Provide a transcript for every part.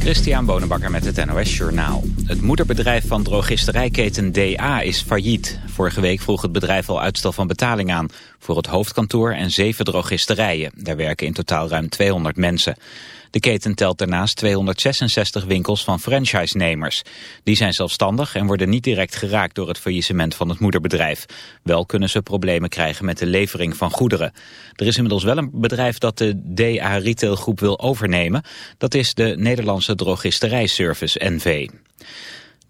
Christian Bonenbakker met het NOS Journaal. Het moederbedrijf van drogisterijketen DA is failliet. Vorige week vroeg het bedrijf al uitstel van betaling aan... voor het hoofdkantoor en zeven drogisterijen. Daar werken in totaal ruim 200 mensen. De keten telt daarnaast 266 winkels van franchise-nemers. Die zijn zelfstandig en worden niet direct geraakt door het faillissement van het moederbedrijf. Wel kunnen ze problemen krijgen met de levering van goederen. Er is inmiddels wel een bedrijf dat de DA Retailgroep wil overnemen. Dat is de Nederlandse Drogisterijservice NV.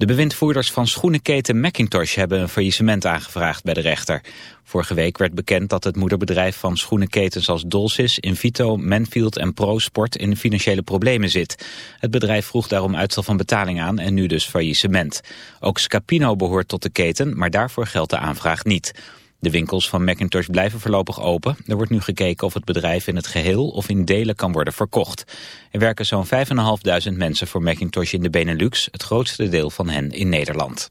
De bewindvoerders van schoenenketen Macintosh hebben een faillissement aangevraagd bij de rechter. Vorige week werd bekend dat het moederbedrijf van schoenenketens als Dolcis, Invito, Manfield en ProSport in financiële problemen zit. Het bedrijf vroeg daarom uitstel van betaling aan en nu dus faillissement. Ook Scapino behoort tot de keten, maar daarvoor geldt de aanvraag niet. De winkels van Macintosh blijven voorlopig open. Er wordt nu gekeken of het bedrijf in het geheel of in delen kan worden verkocht. Er werken zo'n 5.500 mensen voor Macintosh in de Benelux, het grootste deel van hen in Nederland.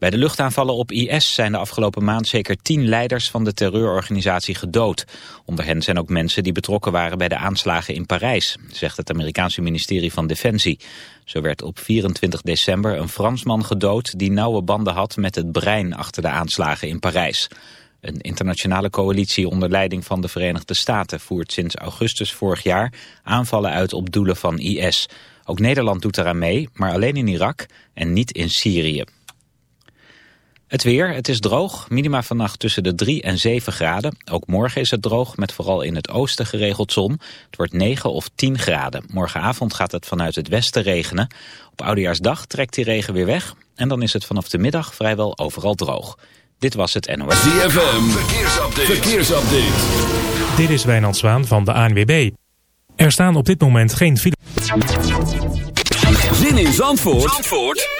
Bij de luchtaanvallen op IS zijn de afgelopen maand zeker tien leiders van de terreurorganisatie gedood. Onder hen zijn ook mensen die betrokken waren bij de aanslagen in Parijs, zegt het Amerikaanse ministerie van Defensie. Zo werd op 24 december een Fransman gedood die nauwe banden had met het brein achter de aanslagen in Parijs. Een internationale coalitie onder leiding van de Verenigde Staten voert sinds augustus vorig jaar aanvallen uit op doelen van IS. Ook Nederland doet eraan mee, maar alleen in Irak en niet in Syrië. Het weer, het is droog. Minima vannacht tussen de 3 en 7 graden. Ook morgen is het droog, met vooral in het oosten geregeld zon. Het wordt 9 of 10 graden. Morgenavond gaat het vanuit het westen regenen. Op Oudejaarsdag trekt die regen weer weg. En dan is het vanaf de middag vrijwel overal droog. Dit was het NOS. ZFM, verkeersupdate. verkeersupdate. Dit is Wijnand Zwaan van de ANWB. Er staan op dit moment geen file. Zin in Zandvoort? Zandvoort?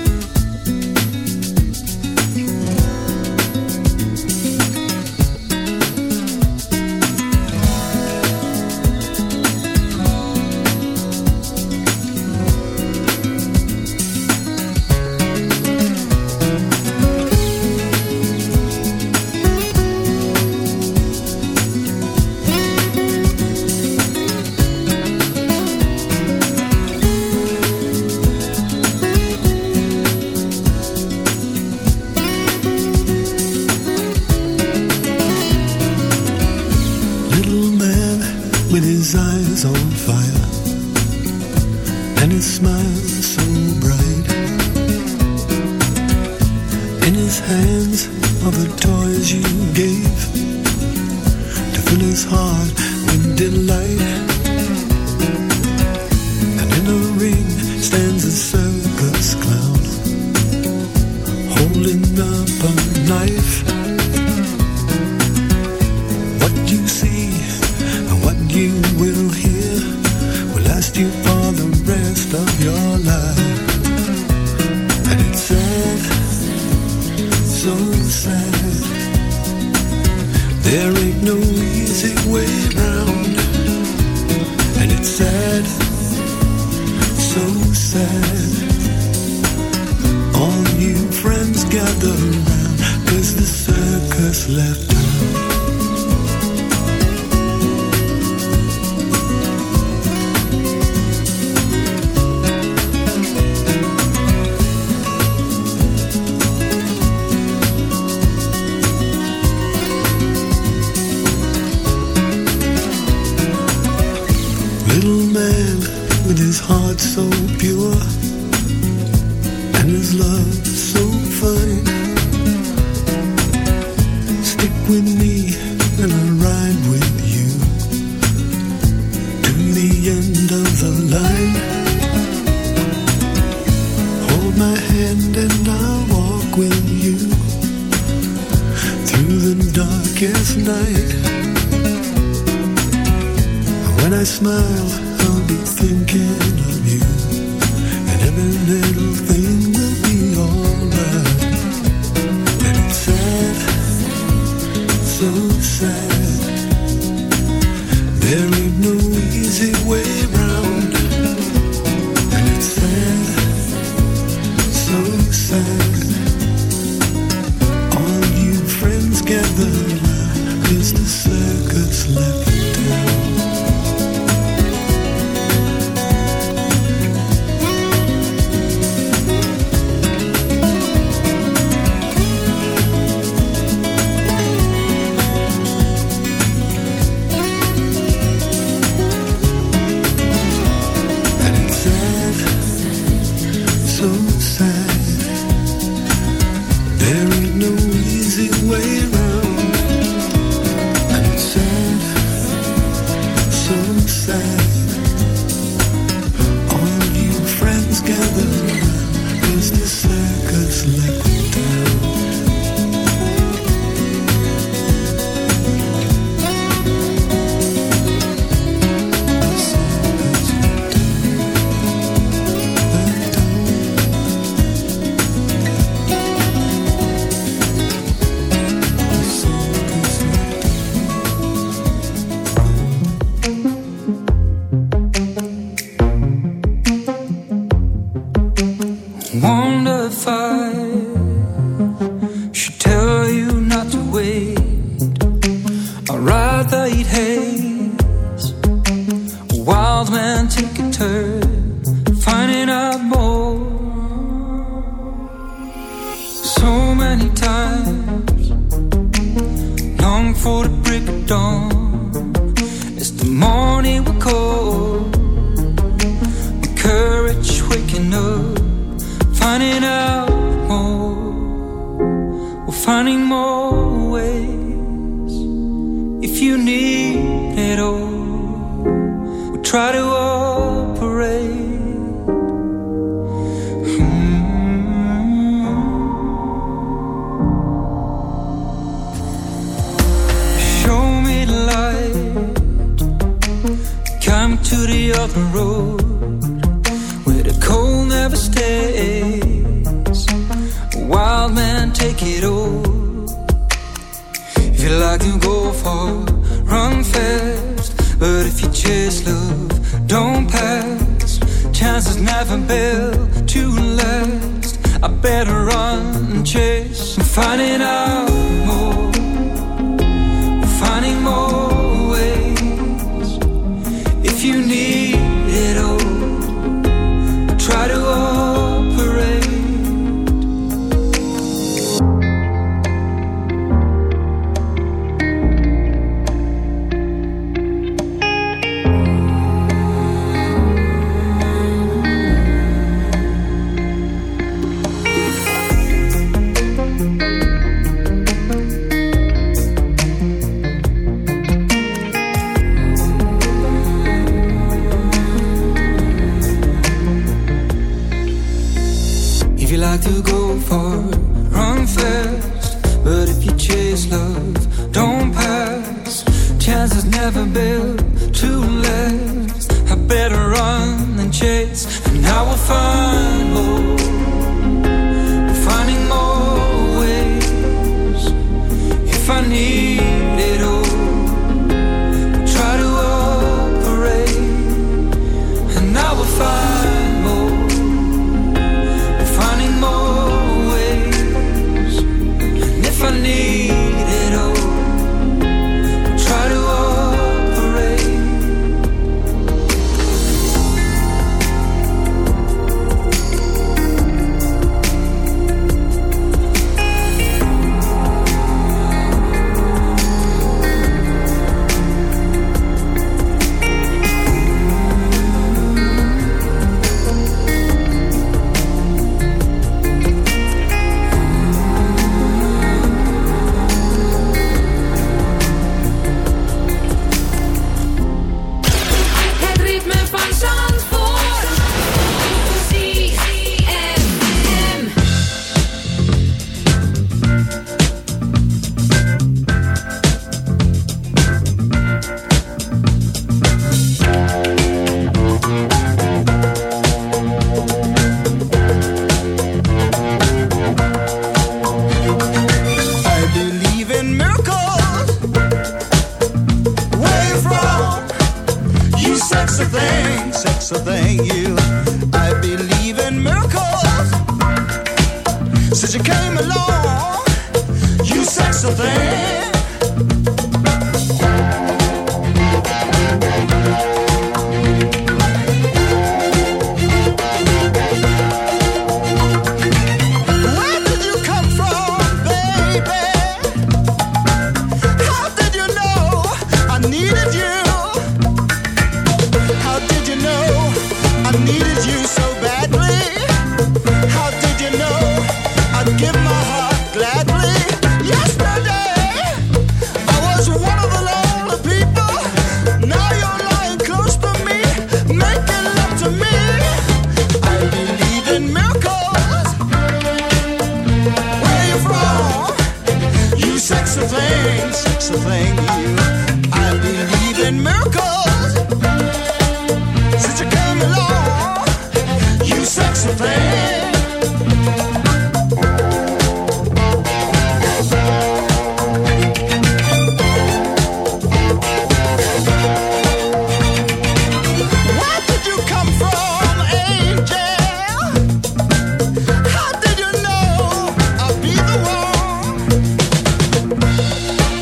All you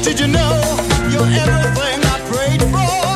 Did you know you're everything I prayed for?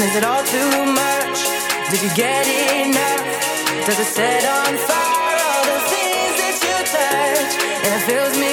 And is it all too much? Did you get enough? Does it set on fire all the things that you touch? And it fills me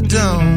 I don't.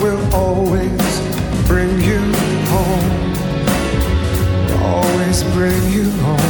will always bring you home. Always bring you home.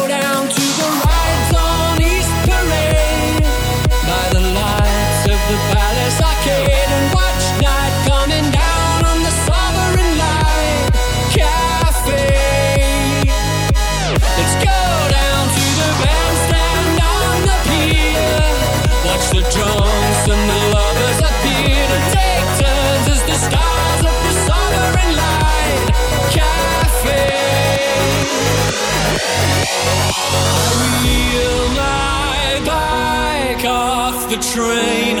train.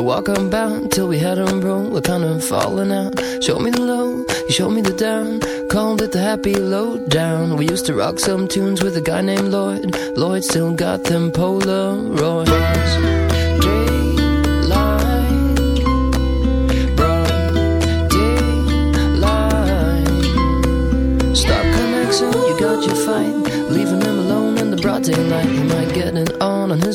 a walk unbound, till we had him roll, we're kind of falling out. Showed me the low, he showed me the down, called it the happy low down. We used to rock some tunes with a guy named Lloyd. Lloyd still got them Polaroids.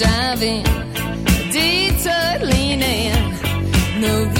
driving, detour leaning, no.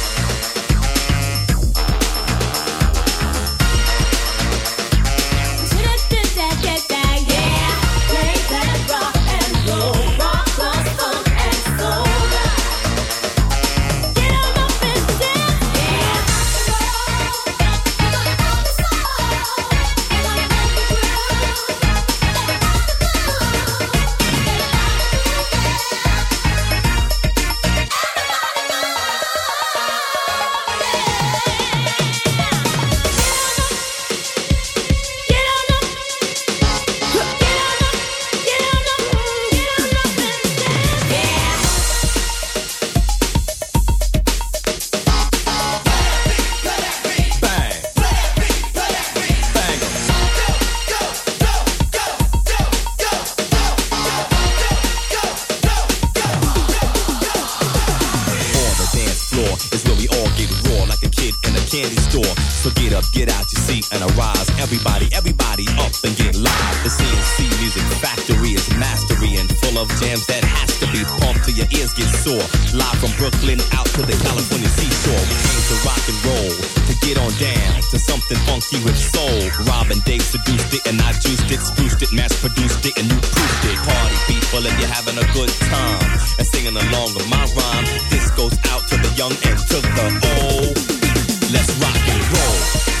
everybody, everybody up and get live. The C+C Music Factory is mastery and full of jams that has to be pumped till your ears get sore. Live from Brooklyn out to the California seashore. We came to rock and roll, to get on down, to something funky with soul. Robin Dave seduced it and I juiced it, spoofed it, mass produced it, and you proofed it. Party people and you're having a good time. And singing along with my rhyme. This goes out to the young and to the old. Let's rock and roll.